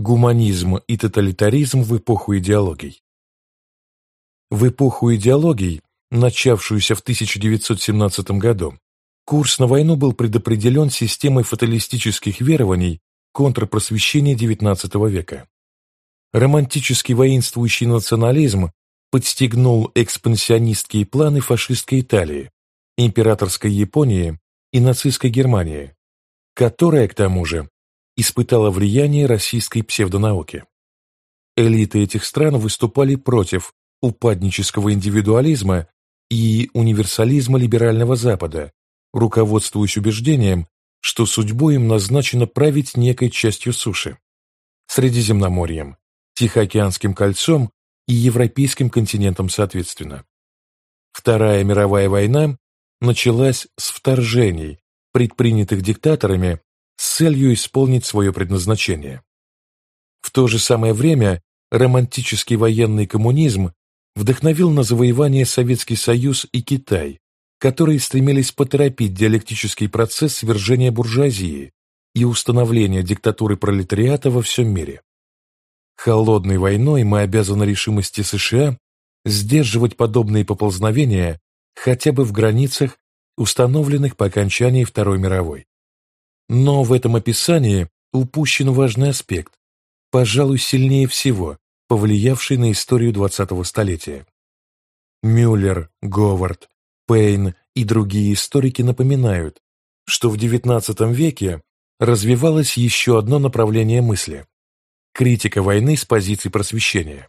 Гуманизм и тоталитаризм в эпоху идеологий. В эпоху идеологий, начавшуюся в 1917 году, курс на войну был предопределен системой фаталистических верований контрпросвещения XIX века. Романтический воинствующий национализм подстегнул экспансионистские планы фашистской Италии, императорской Японии и нацистской Германии, которая, к тому же, испытала влияние российской псевдонауки. Элиты этих стран выступали против упаднического индивидуализма и универсализма либерального Запада, руководствуясь убеждением, что судьбой им назначено править некой частью суши, Средиземноморьем, Тихоокеанским кольцом и Европейским континентом соответственно. Вторая мировая война началась с вторжений, предпринятых диктаторами с целью исполнить свое предназначение. В то же самое время романтический военный коммунизм вдохновил на завоевание Советский Союз и Китай, которые стремились поторопить диалектический процесс свержения буржуазии и установления диктатуры пролетариата во всем мире. Холодной войной мы обязаны решимости США сдерживать подобные поползновения хотя бы в границах, установленных по окончании Второй мировой. Но в этом описании упущен важный аспект, пожалуй, сильнее всего, повлиявший на историю 20-го столетия. Мюллер, Говард, Пейн и другие историки напоминают, что в XIX веке развивалось еще одно направление мысли – критика войны с позиции просвещения.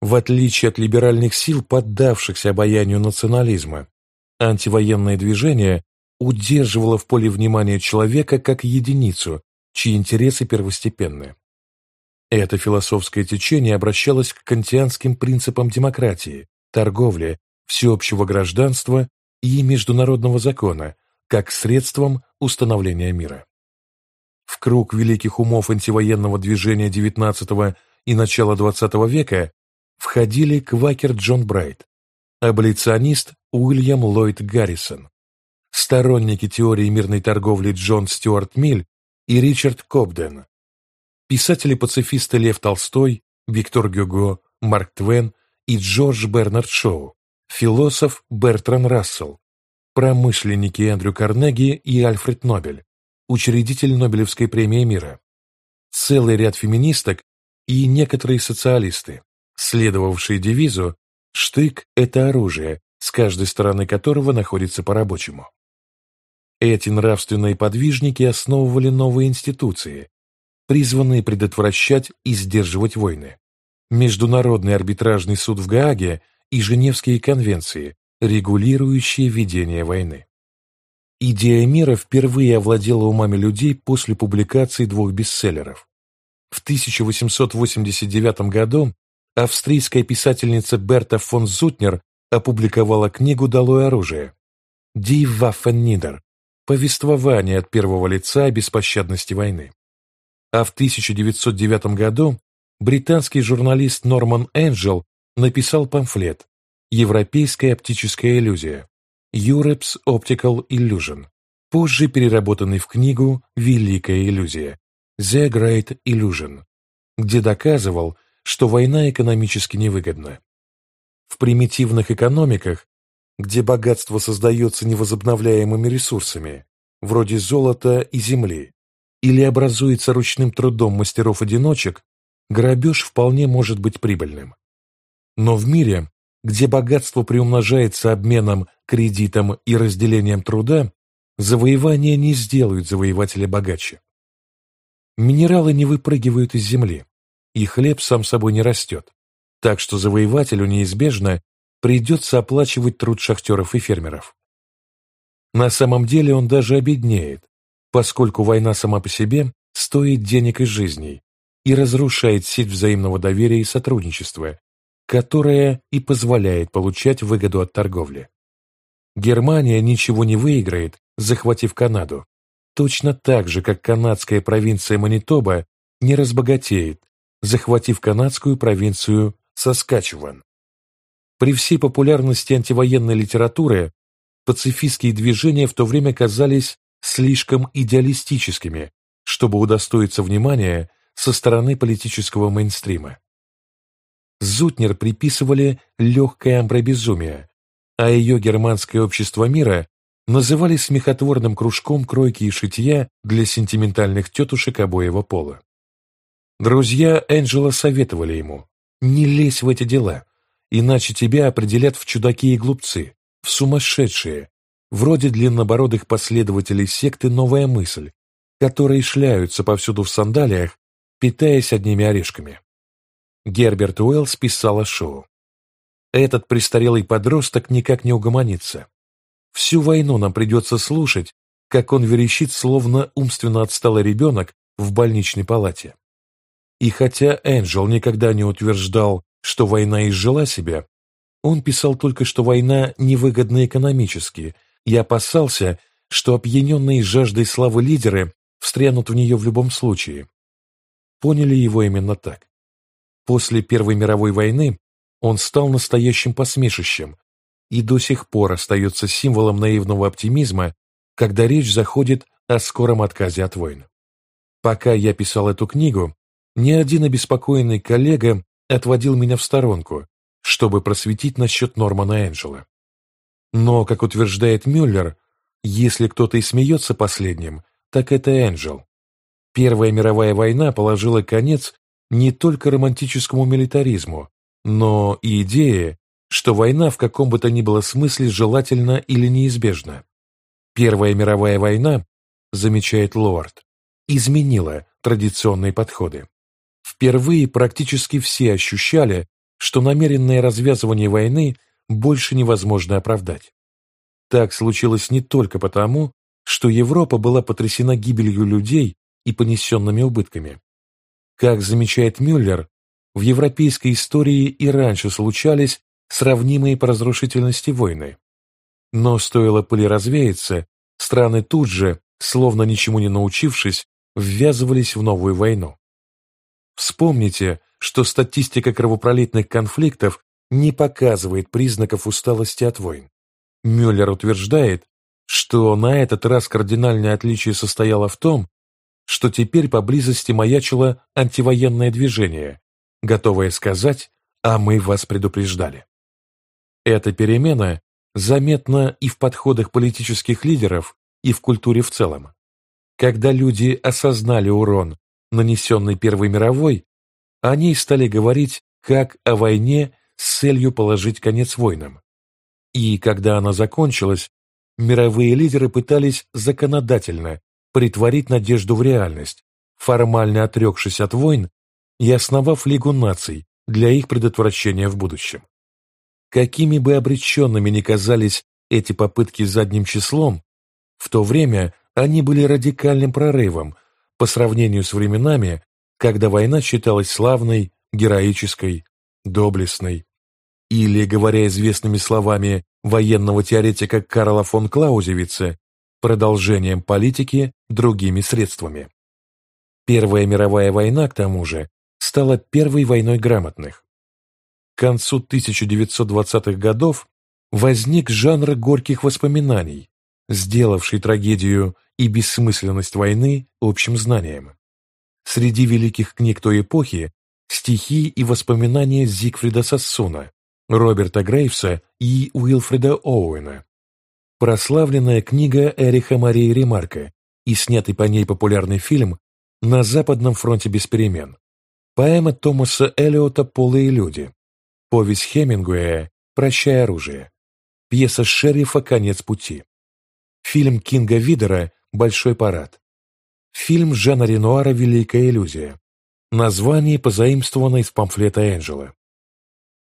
В отличие от либеральных сил, поддавшихся обаянию национализма, антивоенное движение удерживала в поле внимания человека как единицу, чьи интересы первостепенны. Это философское течение обращалось к кантианским принципам демократии, торговли, всеобщего гражданства и международного закона как средством установления мира. В круг великих умов антивоенного движения XIX и начала XX века входили квакер Джон Брайт, аболиционист Уильям Ллойд Гаррисон, сторонники теории мирной торговли Джон Стюарт Миль и Ричард Кобден, писатели-пацифисты Лев Толстой, Виктор Гюго, Марк Твен и Джордж Бернард Шоу, философ Бертран Рассел, промышленники Эндрю Карнеги и Альфред Нобель, учредитель Нобелевской премии мира, целый ряд феминисток и некоторые социалисты, следовавшие девизу «Штык – это оружие, с каждой стороны которого находится по-рабочему». Эти нравственные подвижники основывали новые институции, призванные предотвращать и сдерживать войны. Международный арбитражный суд в Гааге и Женевские конвенции, регулирующие ведение войны. Идея мира впервые овладела умами людей после публикации двух бестселлеров. В 1889 году австрийская писательница Берта фон Зутнер опубликовала книгу «Долой оружие» «Die Waffen nieder» повествование от первого лица о беспощадности войны. А в 1909 году британский журналист Норман Энджел написал памфлет «Европейская оптическая иллюзия» Europe's Optical Illusion, позже переработанный в книгу «Великая иллюзия» The Great Illusion, где доказывал, что война экономически невыгодна. В примитивных экономиках где богатство создается невозобновляемыми ресурсами, вроде золота и земли, или образуется ручным трудом мастеров-одиночек, грабеж вполне может быть прибыльным. Но в мире, где богатство приумножается обменом, кредитом и разделением труда, завоевания не сделают завоевателя богаче. Минералы не выпрыгивают из земли, и хлеб сам собой не растет, так что завоевателю неизбежно придется оплачивать труд шахтеров и фермеров. На самом деле он даже обеднеет, поскольку война сама по себе стоит денег и жизней и разрушает сеть взаимного доверия и сотрудничества, которая и позволяет получать выгоду от торговли. Германия ничего не выиграет, захватив Канаду, точно так же, как канадская провинция Манитоба не разбогатеет, захватив канадскую провинцию Саскачеван. При всей популярности антивоенной литературы пацифистские движения в то время казались слишком идеалистическими, чтобы удостоиться внимания со стороны политического мейнстрима. Зутнер приписывали легкое амбробезумие, а ее германское общество мира называли смехотворным кружком кройки и шитья для сентиментальных тетушек обоего пола. Друзья Энджела советовали ему «Не лезь в эти дела, иначе тебя определят в чудаки и глупцы, в сумасшедшие, вроде длиннобородых последователей секты «Новая мысль», которые шляются повсюду в сандалиях, питаясь одними орешками. Герберт Уэллс писал о шоу. Этот престарелый подросток никак не угомонится. Всю войну нам придется слушать, как он верещит, словно умственно отсталый ребенок в больничной палате. И хотя Энджел никогда не утверждал, что война изжила себя, он писал только, что война невыгодна экономически, и опасался, что опьяненные жаждой славы лидеры встрянут в нее в любом случае. Поняли его именно так. После Первой мировой войны он стал настоящим посмешищем и до сих пор остается символом наивного оптимизма, когда речь заходит о скором отказе от войн. Пока я писал эту книгу, ни один обеспокоенный коллега отводил меня в сторонку, чтобы просветить насчет Нормана Энджела. Но, как утверждает Мюллер, если кто-то и смеется последним, так это Энджел. Первая мировая война положила конец не только романтическому милитаризму, но и идее, что война в каком бы то ни было смысле желательна или неизбежна. Первая мировая война, замечает Лорд, изменила традиционные подходы. Впервые практически все ощущали, что намеренное развязывание войны больше невозможно оправдать. Так случилось не только потому, что Европа была потрясена гибелью людей и понесенными убытками. Как замечает Мюллер, в европейской истории и раньше случались сравнимые по разрушительности войны. Но стоило пыли развеяться, страны тут же, словно ничему не научившись, ввязывались в новую войну. Вспомните, что статистика кровопролитных конфликтов не показывает признаков усталости от войн. Мюллер утверждает, что на этот раз кардинальное отличие состояло в том, что теперь поблизости маячило антивоенное движение, готовое сказать «а мы вас предупреждали». Эта перемена заметна и в подходах политических лидеров, и в культуре в целом. Когда люди осознали урон, нанесенный Первой мировой, они стали говорить как о войне с целью положить конец войнам. И когда она закончилась, мировые лидеры пытались законодательно притворить надежду в реальность, формально отрекшись от войн и основав Лигу наций для их предотвращения в будущем. Какими бы обреченными ни казались эти попытки задним числом, в то время они были радикальным прорывом по сравнению с временами, когда война считалась славной, героической, доблестной. Или, говоря известными словами военного теоретика Карла фон Клаузевица, продолжением политики другими средствами. Первая мировая война, к тому же, стала первой войной грамотных. К концу 1920-х годов возник жанр горьких воспоминаний, сделавший трагедию и бессмысленность войны общим знанием. Среди великих книг той эпохи стихи и воспоминания Зигфрида Сассуна, Роберта Грейвса и Уилфреда Оуэна. Прославленная книга Эриха Марии Ремарка и снятый по ней популярный фильм «На западном фронте без перемен». Поэма Томаса Эллиота «Полые люди», Повесть Хемингуэя «Прощай оружие». Пьеса Шерифа «Конец пути». Фильм Кинга Видера «Большой парад». Фильм Жана Ренуара «Великая иллюзия». Название позаимствовано из памфлета Энджела.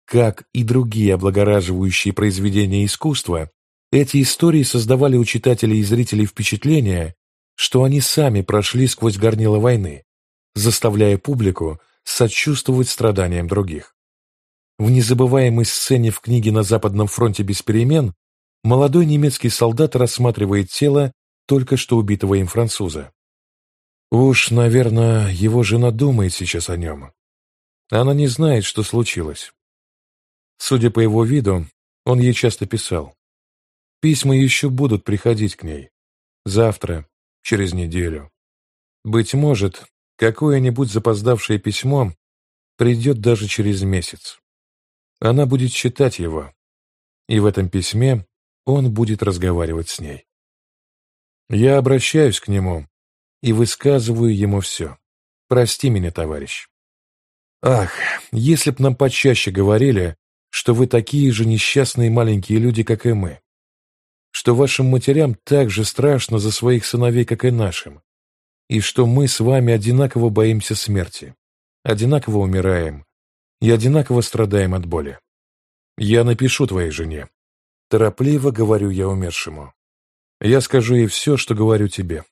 Как и другие облагораживающие произведения искусства, эти истории создавали у читателей и зрителей впечатление, что они сами прошли сквозь горнило войны, заставляя публику сочувствовать страданиям других. В незабываемой сцене в книге «На Западном фронте без перемен» молодой немецкий солдат рассматривает тело только что убитого им француза. Уж, наверное, его жена думает сейчас о нем. Она не знает, что случилось. Судя по его виду, он ей часто писал. Письма еще будут приходить к ней. Завтра, через неделю. Быть может, какое-нибудь запоздавшее письмо придет даже через месяц. Она будет читать его, и в этом письме он будет разговаривать с ней. Я обращаюсь к нему и высказываю ему все. Прости меня, товарищ. Ах, если б нам почаще говорили, что вы такие же несчастные маленькие люди, как и мы, что вашим матерям так же страшно за своих сыновей, как и нашим, и что мы с вами одинаково боимся смерти, одинаково умираем и одинаково страдаем от боли. Я напишу твоей жене. Торопливо говорю я умершему. Я скажу ей все, что говорю тебе.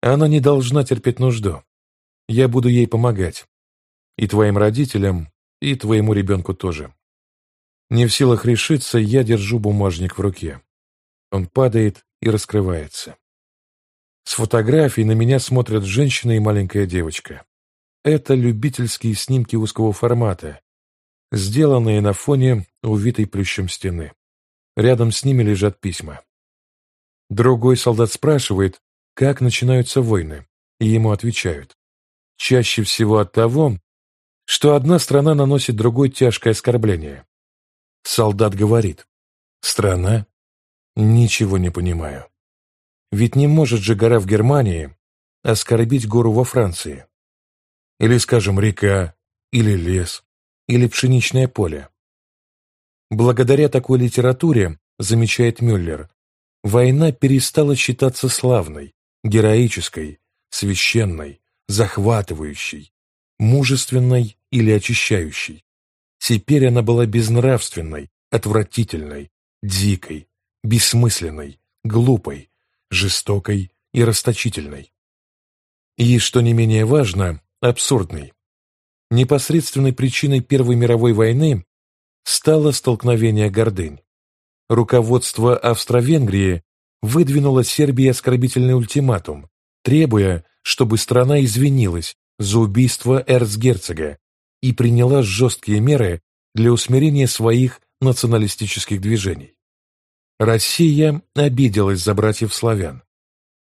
Она не должна терпеть нужду. Я буду ей помогать. И твоим родителям, и твоему ребенку тоже. Не в силах решиться, я держу бумажник в руке. Он падает и раскрывается. С фотографий на меня смотрят женщина и маленькая девочка. Это любительские снимки узкого формата, сделанные на фоне увитой плющем стены. Рядом с ними лежат письма. Другой солдат спрашивает, как начинаются войны, и ему отвечают. Чаще всего от того, что одна страна наносит другой тяжкое оскорбление. Солдат говорит, страна? Ничего не понимаю. Ведь не может же гора в Германии оскорбить гору во Франции. Или, скажем, река, или лес, или пшеничное поле. Благодаря такой литературе, замечает Мюллер, война перестала считаться славной, героической, священной, захватывающей, мужественной или очищающей. Теперь она была безнравственной, отвратительной, дикой, бессмысленной, глупой, жестокой и расточительной. И, что не менее важно, абсурдной. Непосредственной причиной Первой мировой войны стало столкновение гордынь. Руководство Австро-Венгрии выдвинуло Сербии оскорбительный ультиматум, требуя, чтобы страна извинилась за убийство эрцгерцога и приняла жесткие меры для усмирения своих националистических движений. Россия обиделась за братьев-славян.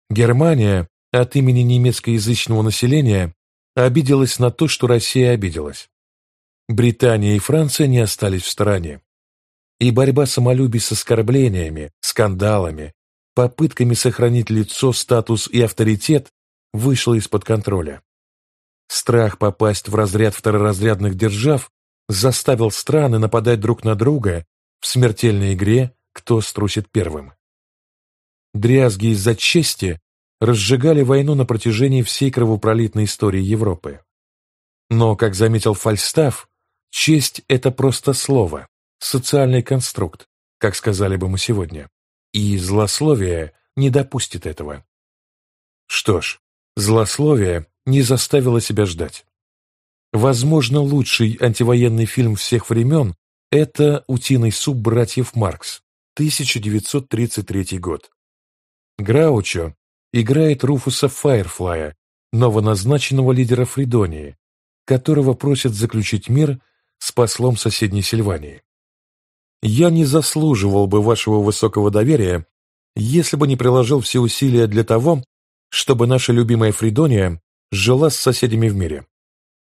Германия от имени немецкоязычного населения обиделась на то, что Россия обиделась. Британия и Франция не остались в стороне. И борьба самолюбий с оскорблениями, скандалами, попытками сохранить лицо, статус и авторитет вышла из-под контроля. Страх попасть в разряд второразрядных держав заставил страны нападать друг на друга в смертельной игре «Кто струсит первым?». Дрязги из-за чести разжигали войну на протяжении всей кровопролитной истории Европы. Но, как заметил Фальстаф, честь – это просто слово, социальный конструкт, как сказали бы мы сегодня, и злословие не допустит этого. Что ж, злословие не заставило себя ждать. Возможно, лучший антивоенный фильм всех времен – это «Утиный суп братьев Маркс», 1933 год. Граучо играет Руфуса Файерфлая, новоназначенного лидера Фридонии, которого просят заключить мир с послом соседней Сильвании. Я не заслуживал бы вашего высокого доверия, если бы не приложил все усилия для того, чтобы наша любимая Фридония жила с соседями в мире.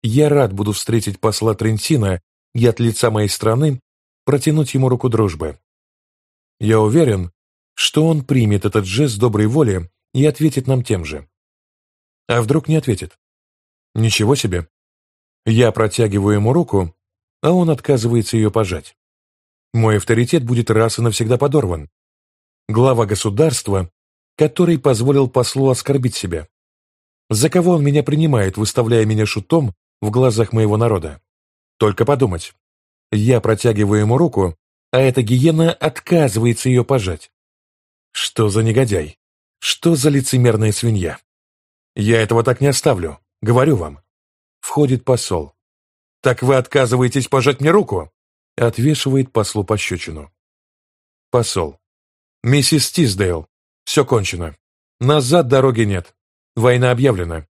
Я рад буду встретить посла Трентина и от лица моей страны протянуть ему руку дружбы. Я уверен, что он примет этот жест доброй воли и ответит нам тем же. А вдруг не ответит? Ничего себе. Я протягиваю ему руку, а он отказывается ее пожать. Мой авторитет будет раз и навсегда подорван. Глава государства, который позволил послу оскорбить себя. За кого он меня принимает, выставляя меня шутом в глазах моего народа? Только подумать. Я протягиваю ему руку, а эта гиена отказывается ее пожать. Что за негодяй? Что за лицемерная свинья? Я этого так не оставлю, говорю вам. Входит посол. Так вы отказываетесь пожать мне руку? Отвешивает послу пощечину. Посол. Миссис Тиздейл, все кончено. Назад дороги нет. Война объявлена.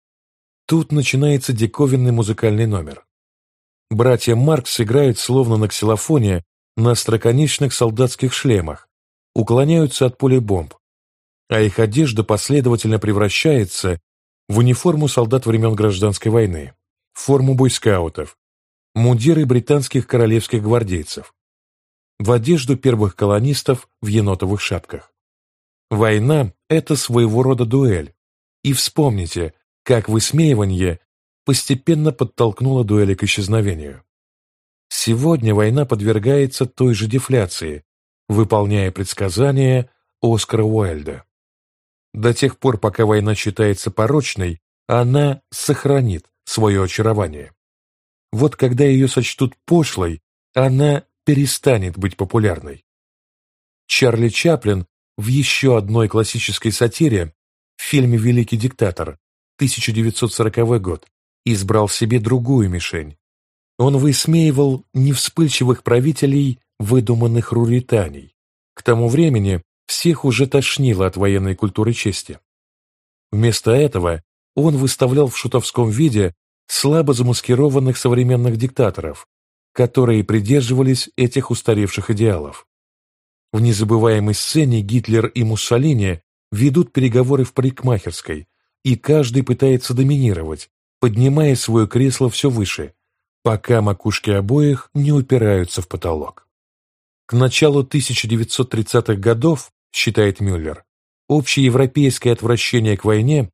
Тут начинается диковинный музыкальный номер. Братья Маркс играют словно на ксилофоне на остроконечных солдатских шлемах, уклоняются от пули бомб, а их одежда последовательно превращается в униформу солдат времен Гражданской войны, форму бойскаутов, мундиры британских королевских гвардейцев, в одежду первых колонистов в енотовых шапках. Война – это своего рода дуэль. И вспомните, как высмеивание постепенно подтолкнуло дуэли к исчезновению. Сегодня война подвергается той же дефляции, выполняя предсказания Оскара Уайльда. До тех пор, пока война считается порочной, она сохранит свое очарование. Вот когда ее сочтут пошлой, она перестанет быть популярной. Чарли Чаплин в еще одной классической сатире, в фильме «Великий диктатор» 1940 год, избрал себе другую мишень. Он высмеивал невспыльчивых правителей выдуманных руританий. К тому времени всех уже тошнило от военной культуры чести. Вместо этого он выставлял в шутовском виде слабо замаскированных современных диктаторов, которые придерживались этих устаревших идеалов. В незабываемой сцене Гитлер и Муссолини ведут переговоры в парикмахерской, и каждый пытается доминировать, поднимая свое кресло все выше, пока макушки обоих не упираются в потолок. К началу 1930-х годов, считает Мюллер, общеевропейское отвращение к войне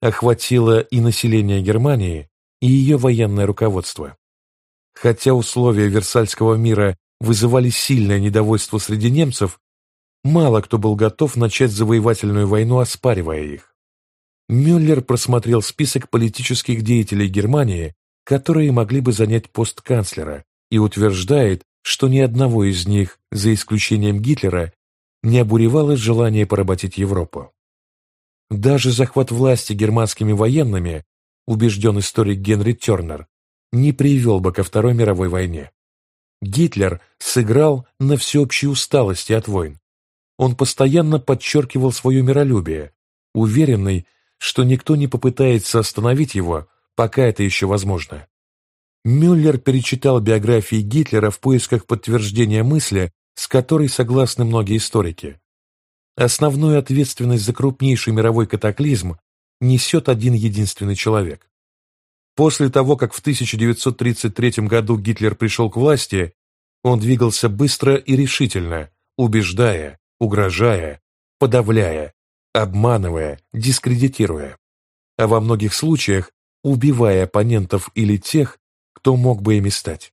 охватило и население Германии, и ее военное руководство. Хотя условия Версальского мира вызывали сильное недовольство среди немцев, мало кто был готов начать завоевательную войну, оспаривая их. Мюллер просмотрел список политических деятелей Германии, которые могли бы занять пост канцлера, и утверждает, что ни одного из них, за исключением Гитлера, не обуревалось желание поработить Европу. Даже захват власти германскими военными, убежден историк Генри Тернер, не привел бы ко Второй мировой войне. Гитлер сыграл на всеобщей усталости от войн. Он постоянно подчеркивал свое миролюбие, уверенный, что никто не попытается остановить его, пока это еще возможно. Мюллер перечитал биографии Гитлера в поисках подтверждения мысли, с которой согласны многие историки. Основную ответственность за крупнейший мировой катаклизм несет один единственный человек. После того, как в 1933 году Гитлер пришел к власти, он двигался быстро и решительно, убеждая, угрожая, подавляя, обманывая, дискредитируя, а во многих случаях убивая оппонентов или тех, кто мог бы ими стать.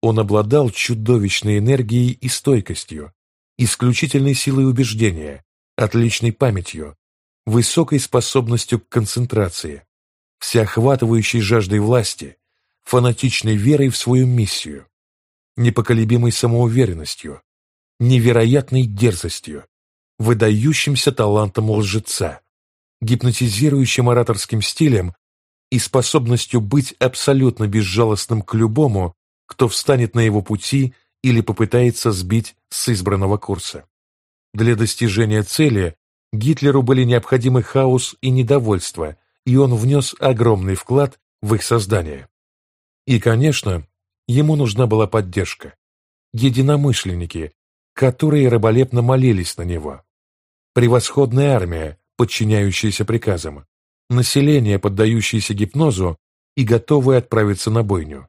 Он обладал чудовищной энергией и стойкостью, исключительной силой убеждения, отличной памятью, высокой способностью к концентрации, всеохватывающей жаждой власти, фанатичной верой в свою миссию, непоколебимой самоуверенностью, невероятной дерзостью, выдающимся талантом лжеца, гипнотизирующим ораторским стилем и способностью быть абсолютно безжалостным к любому, кто встанет на его пути или попытается сбить с избранного курса. Для достижения цели Гитлеру были необходимы хаос и недовольство, и он внес огромный вклад в их создание. И, конечно, ему нужна была поддержка. Единомышленники, которые раболепно молились на него. Превосходная армия, подчиняющаяся приказам. Население, поддающееся гипнозу и готовое отправиться на бойню.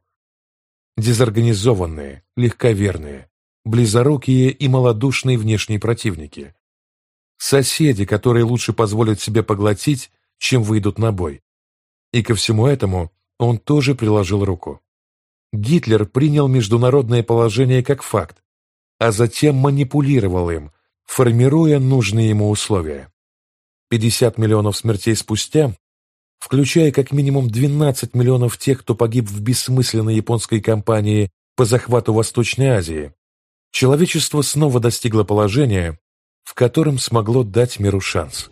Дезорганизованные, легковерные, близорукие и малодушные внешние противники. Соседи, которые лучше позволят себе поглотить, чем выйдут на бой. И ко всему этому он тоже приложил руку. Гитлер принял международное положение как факт, а затем манипулировал им, формируя нужные ему условия. 50 миллионов смертей спустя, включая как минимум 12 миллионов тех, кто погиб в бессмысленной японской кампании по захвату Восточной Азии, человечество снова достигло положения, в котором смогло дать миру шанс.